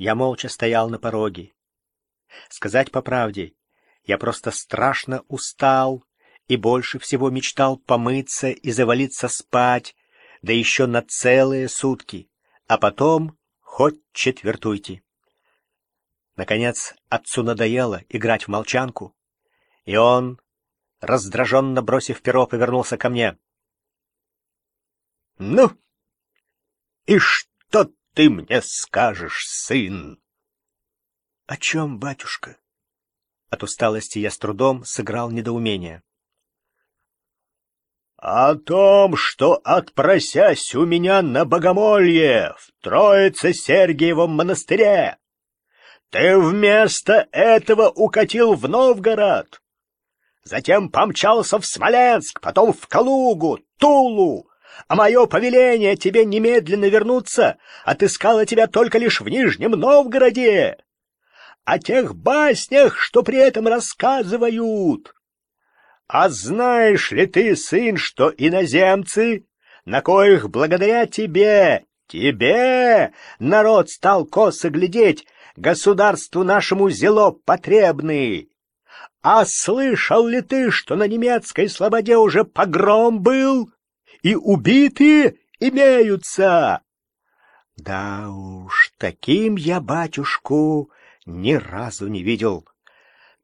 Я молча стоял на пороге. Сказать по правде, я просто страшно устал и больше всего мечтал помыться и завалиться спать, да еще на целые сутки, а потом хоть четвертуйте. Наконец отцу надоело играть в молчанку, и он, раздраженно бросив перо, повернулся ко мне. — Ну, и что ты мне скажешь, сын? — О чем, батюшка? От усталости я с трудом сыграл недоумение. «О том, что, отпросясь у меня на богомолье в Троице-Сергиевом монастыре, ты вместо этого укатил в Новгород, затем помчался в Смоленск, потом в Калугу, Тулу, а мое повеление тебе немедленно вернуться отыскало тебя только лишь в Нижнем Новгороде. О тех баснях, что при этом рассказывают, а знаешь ли ты, сын, что иноземцы, на коих благодаря тебе, тебе, народ стал косо глядеть, государству нашему зело потребны? А слышал ли ты, что на немецкой слободе уже погром был, и убитые имеются? Да уж, таким я батюшку ни разу не видел.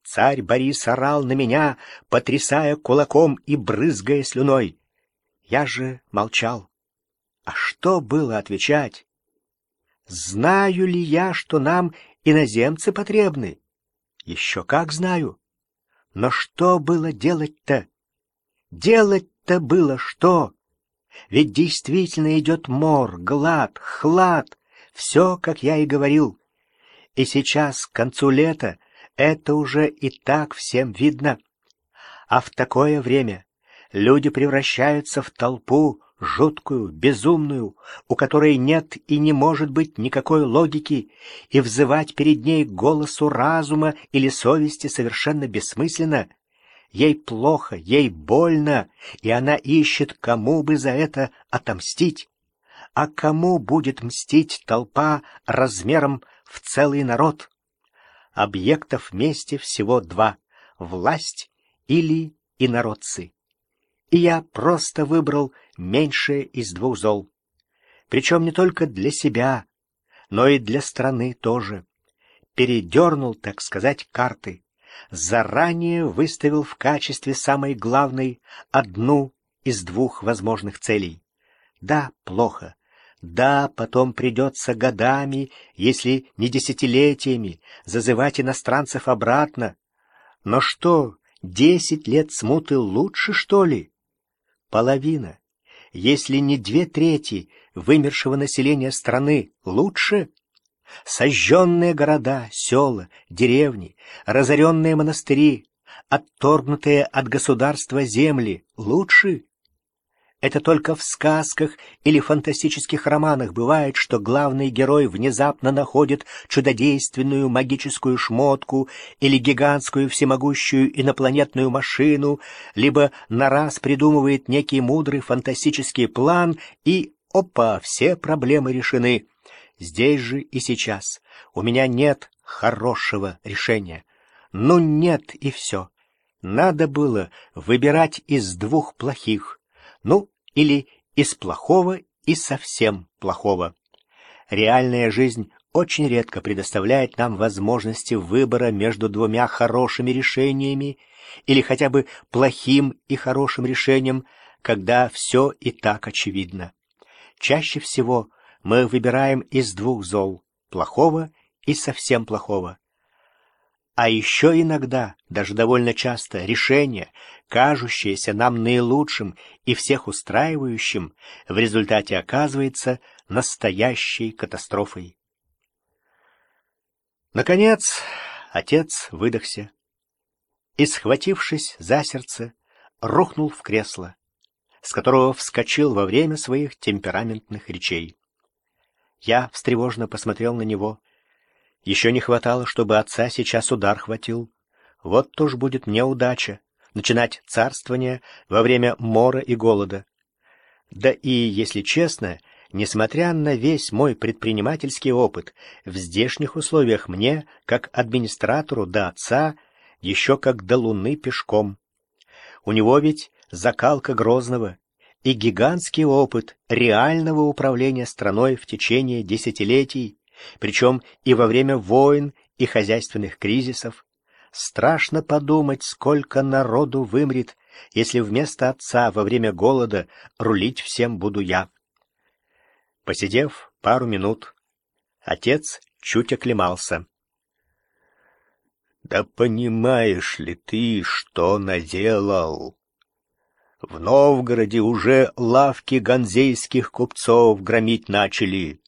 Царь Борис орал на меня, потрясая кулаком и брызгая слюной. Я же молчал. А что было отвечать? Знаю ли я, что нам иноземцы потребны? Еще как знаю. Но что было делать-то? Делать-то было что? Ведь действительно идет мор, глад, хлад, все, как я и говорил. И сейчас, к концу лета, это уже и так всем видно. А в такое время люди превращаются в толпу жуткую, безумную, у которой нет и не может быть никакой логики, и взывать перед ней голосу разума или совести совершенно бессмысленно. Ей плохо, ей больно, и она ищет, кому бы за это отомстить. А кому будет мстить толпа размером в целый народ? объектов вместе всего два — власть или инородцы. И я просто выбрал меньшее из двух зол. Причем не только для себя, но и для страны тоже. Передернул, так сказать, карты. Заранее выставил в качестве самой главной одну из двух возможных целей. Да, плохо, да, потом придется годами, если не десятилетиями, зазывать иностранцев обратно. Но что, десять лет смуты лучше, что ли? Половина, если не две трети вымершего населения страны лучше? Сожженные города, села, деревни, разоренные монастыри, отторгнутые от государства земли лучше? Это только в сказках или фантастических романах бывает, что главный герой внезапно находит чудодейственную магическую шмотку или гигантскую всемогущую инопланетную машину, либо на раз придумывает некий мудрый фантастический план и, опа, все проблемы решены. Здесь же и сейчас у меня нет хорошего решения. Ну нет и все. Надо было выбирать из двух плохих ну, или из плохого и совсем плохого. Реальная жизнь очень редко предоставляет нам возможности выбора между двумя хорошими решениями или хотя бы плохим и хорошим решением, когда все и так очевидно. Чаще всего мы выбираем из двух зол – плохого и совсем плохого. А еще иногда, даже довольно часто, решение, кажущееся нам наилучшим и всех устраивающим, в результате оказывается настоящей катастрофой. Наконец, отец выдохся и, схватившись за сердце, рухнул в кресло, с которого вскочил во время своих темпераментных речей. Я встревожно посмотрел на него — еще не хватало, чтобы отца сейчас удар хватил. Вот то ж будет мне удача — начинать царствование во время мора и голода. Да и, если честно, Несмотря на весь мой предпринимательский опыт, в здешних условиях мне, как администратору до отца, еще как до луны пешком. У него ведь закалка Грозного и гигантский опыт реального управления страной в течение десятилетий, причем и во время войн и хозяйственных кризисов. Страшно подумать, сколько народу вымрет, если вместо отца во время голода рулить всем буду я. Посидев пару минут, отец чуть оклемался. «Да понимаешь ли ты, что наделал? В Новгороде уже лавки ганзейских купцов громить начали.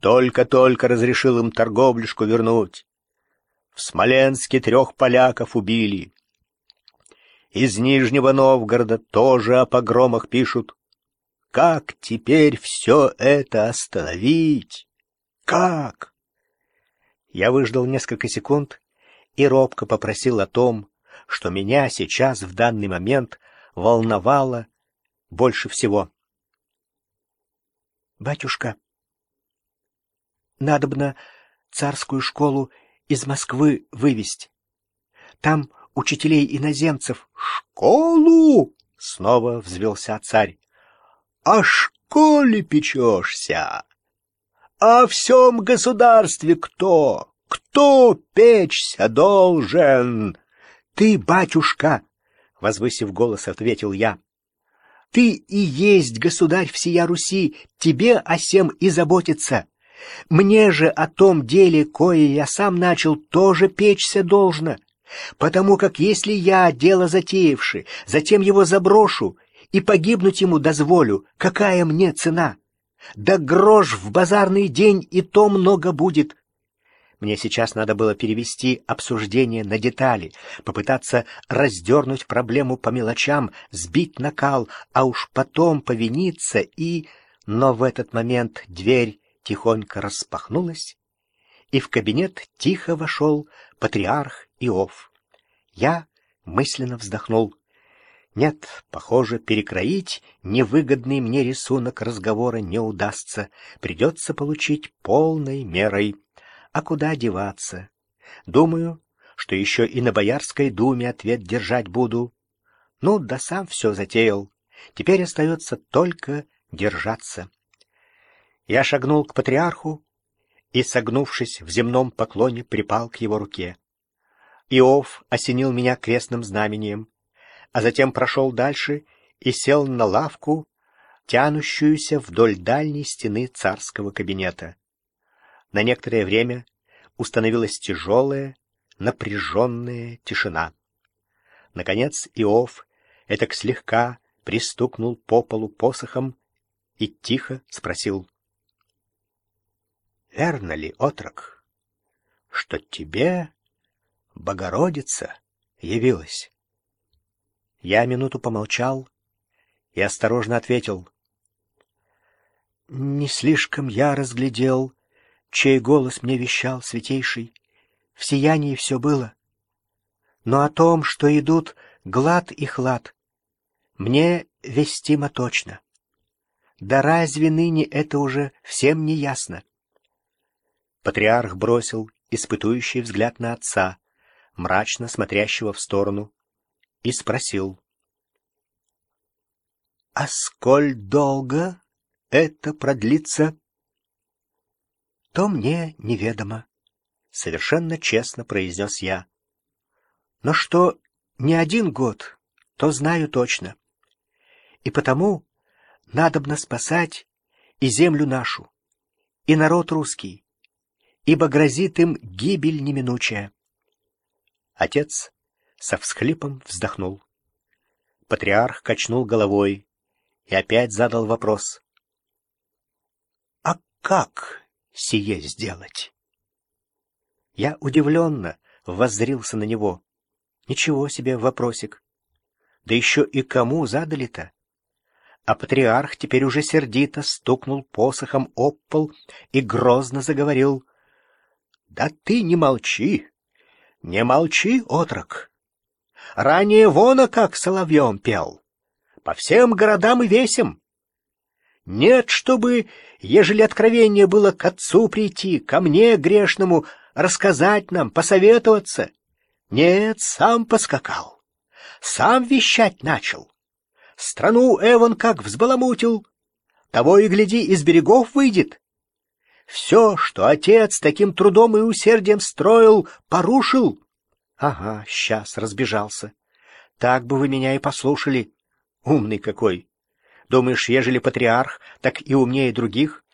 Только-только разрешил им торговлюшку вернуть. В Смоленске трех поляков убили. Из Нижнего Новгорода тоже о погромах пишут. Как теперь все это остановить? Как? Я выждал несколько секунд и робко попросил о том, что меня сейчас в данный момент волновало больше всего. «Батюшка, надобно царскую школу из Москвы вывести. Там учителей иноземцев. «Школу!» — снова взвелся царь о школе печешься. О всем государстве кто? Кто печься должен? Ты, батюшка, — возвысив голос, ответил я. Ты и есть государь всея Руси, тебе о сем и заботиться. Мне же о том деле, кое я сам начал, тоже печься должно, потому как если я, дело затеявши, затем его заброшу, и погибнуть ему дозволю, какая мне цена? Да грош в базарный день и то много будет. Мне сейчас надо было перевести обсуждение на детали, попытаться раздернуть проблему по мелочам, сбить накал, а уж потом повиниться и... Но в этот момент дверь тихонько распахнулась, и в кабинет тихо вошел патриарх Иов. Я мысленно вздохнул. Нет, похоже, перекроить невыгодный мне рисунок разговора не удастся. Придется получить полной мерой. А куда деваться? Думаю, что еще и на Боярской думе ответ держать буду. Ну, да сам все затеял. Теперь остается только держаться. Я шагнул к патриарху и, согнувшись в земном поклоне, припал к его руке. Иов осенил меня крестным знамением — а затем прошел дальше и сел на лавку, тянущуюся вдоль дальней стены царского кабинета. На некоторое время установилась тяжелая, напряженная тишина. Наконец Иов этак слегка пристукнул по полу посохом и тихо спросил. — Верно ли, отрок, что тебе Богородица явилась? Я минуту помолчал и осторожно ответил. Не слишком я разглядел, чей голос мне вещал святейший. В сиянии все было. Но о том, что идут глад и хлад, мне вестимо точно. Да разве ныне это уже всем не ясно? Патриарх бросил испытующий взгляд на отца, мрачно смотрящего в сторону, и спросил. — А сколь долго это продлится? — То мне неведомо, — совершенно честно произнес я. — Но что не один год, то знаю точно. И потому надобно спасать и землю нашу, и народ русский, ибо грозит им гибель неминучая. Отец со всхлипом вздохнул. Патриарх качнул головой и опять задал вопрос. «А как сие сделать?» Я удивленно воззрился на него. Ничего себе вопросик. Да еще и кому задали-то? А патриарх теперь уже сердито стукнул посохом об пол и грозно заговорил. — Да ты не молчи! Не молчи, отрок! Ранее вона как соловьем пел. По всем городам и весим. Нет, чтобы ежели откровение было к отцу прийти, ко мне, грешному, рассказать нам, посоветоваться. Нет, сам поскакал, сам вещать начал. Страну Эван как взбаламутил, того и гляди, из берегов выйдет. Все, что отец таким трудом и усердием строил, порушил. Ага, сейчас разбежался. Так бы вы меня и послушали. Умный какой. Думаешь, ежели патриарх, так и умнее других?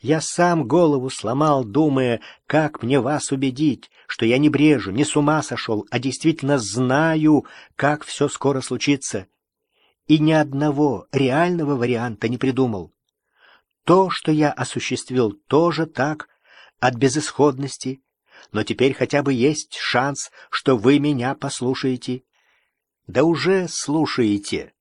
Я сам голову сломал, думая, как мне вас убедить, что я не брежу, не с ума сошел, а действительно знаю, как все скоро случится. И ни одного реального варианта не придумал. То, что я осуществил, тоже так, от безысходности, но теперь хотя бы есть шанс, что вы меня послушаете. Да уже слушаете.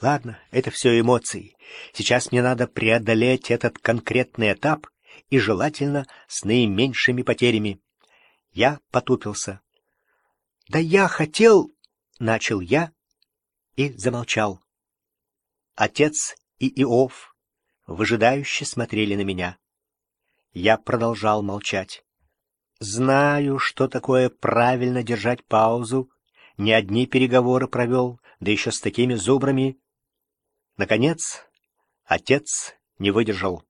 Ладно, это все эмоции. Сейчас мне надо преодолеть этот конкретный этап и желательно с наименьшими потерями. Я потупился. Да я хотел, начал я и замолчал. Отец и Иов выжидающе смотрели на меня. Я продолжал молчать. Знаю, что такое правильно держать паузу, не одни переговоры провел, да еще с такими зубрами. Наконец, отец не выдержал.